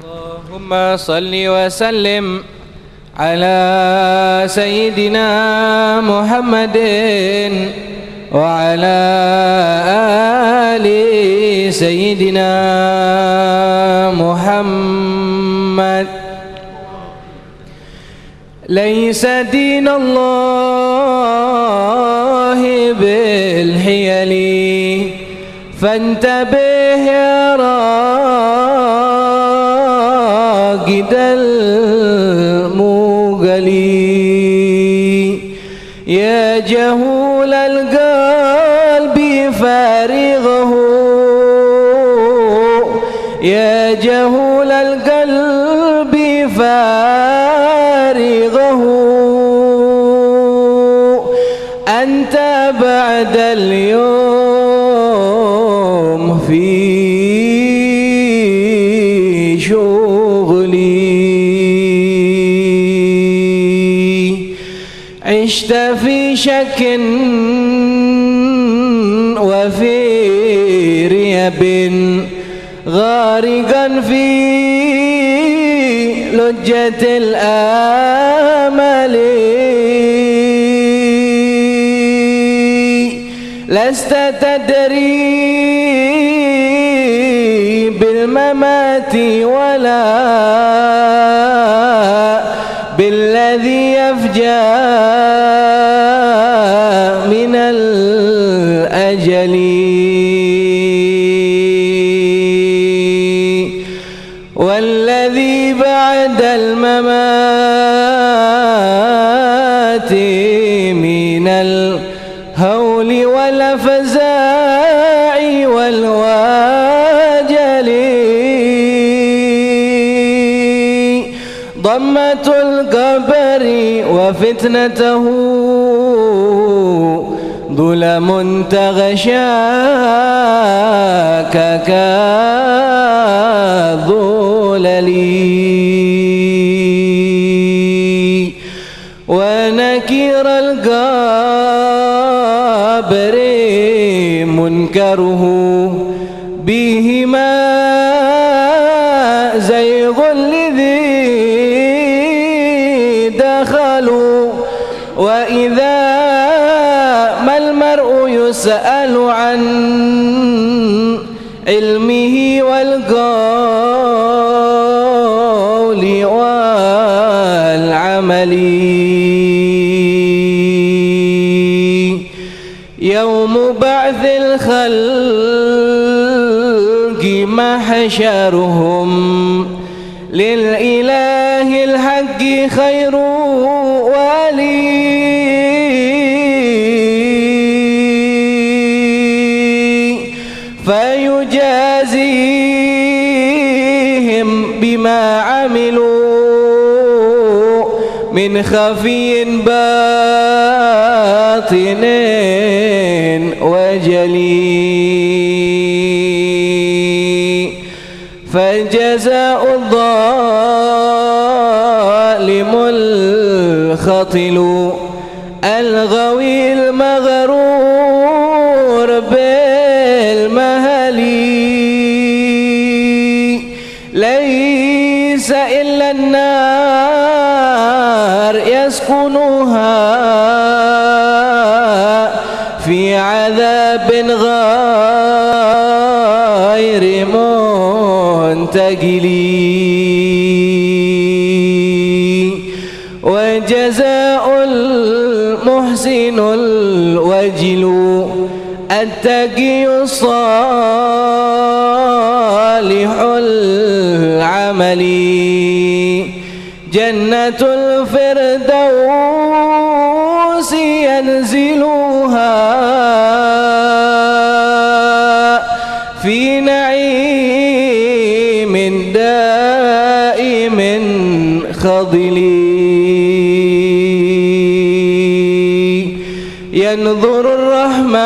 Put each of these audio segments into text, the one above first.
اللهم صل وسلم على سيدنا محمد وعلى آل سيدنا محمد. ليس دين الله بالحيل. فانتبه يا راقد المغلي يا جهول القلب فارغه. يا جهول القلب عشت في شك وفي ريب غارقا في لجة الآمل. لست تدري بالممات ولا الأجل والذي بعد الممات من الهول والفزاع والواجل. ضمة القبر وفتنته ظلم تغشاك كالظلل ونكير القبر منكره. بهما زيغ الذي دخلوا. وإذا يسأل عن علمه والقول والعمل. يوم بعث الخلق محشرهم. للإله الحق خير من خفي باطن وجلي. فالجزاء الظالم الخطل الغوي المغرور بالمهلي ليس إلا النار يسكنها في عذاب غير منتقلي وجزاء المحسن الوجل التقي الصالح العمل. جنة الفردوس ينزلها في نعيم دائم خضلي ينظر الرحمن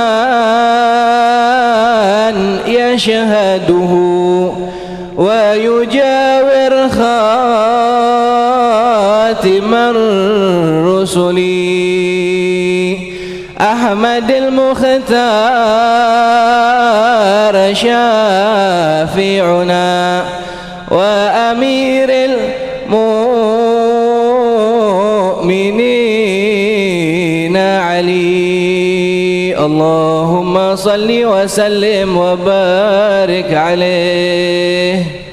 يشهده ويجاور خاتم الرسل أحمد المختار شافعنا وأ أمير المؤمنين علي. اللهم صل وسلم وبارك عليه.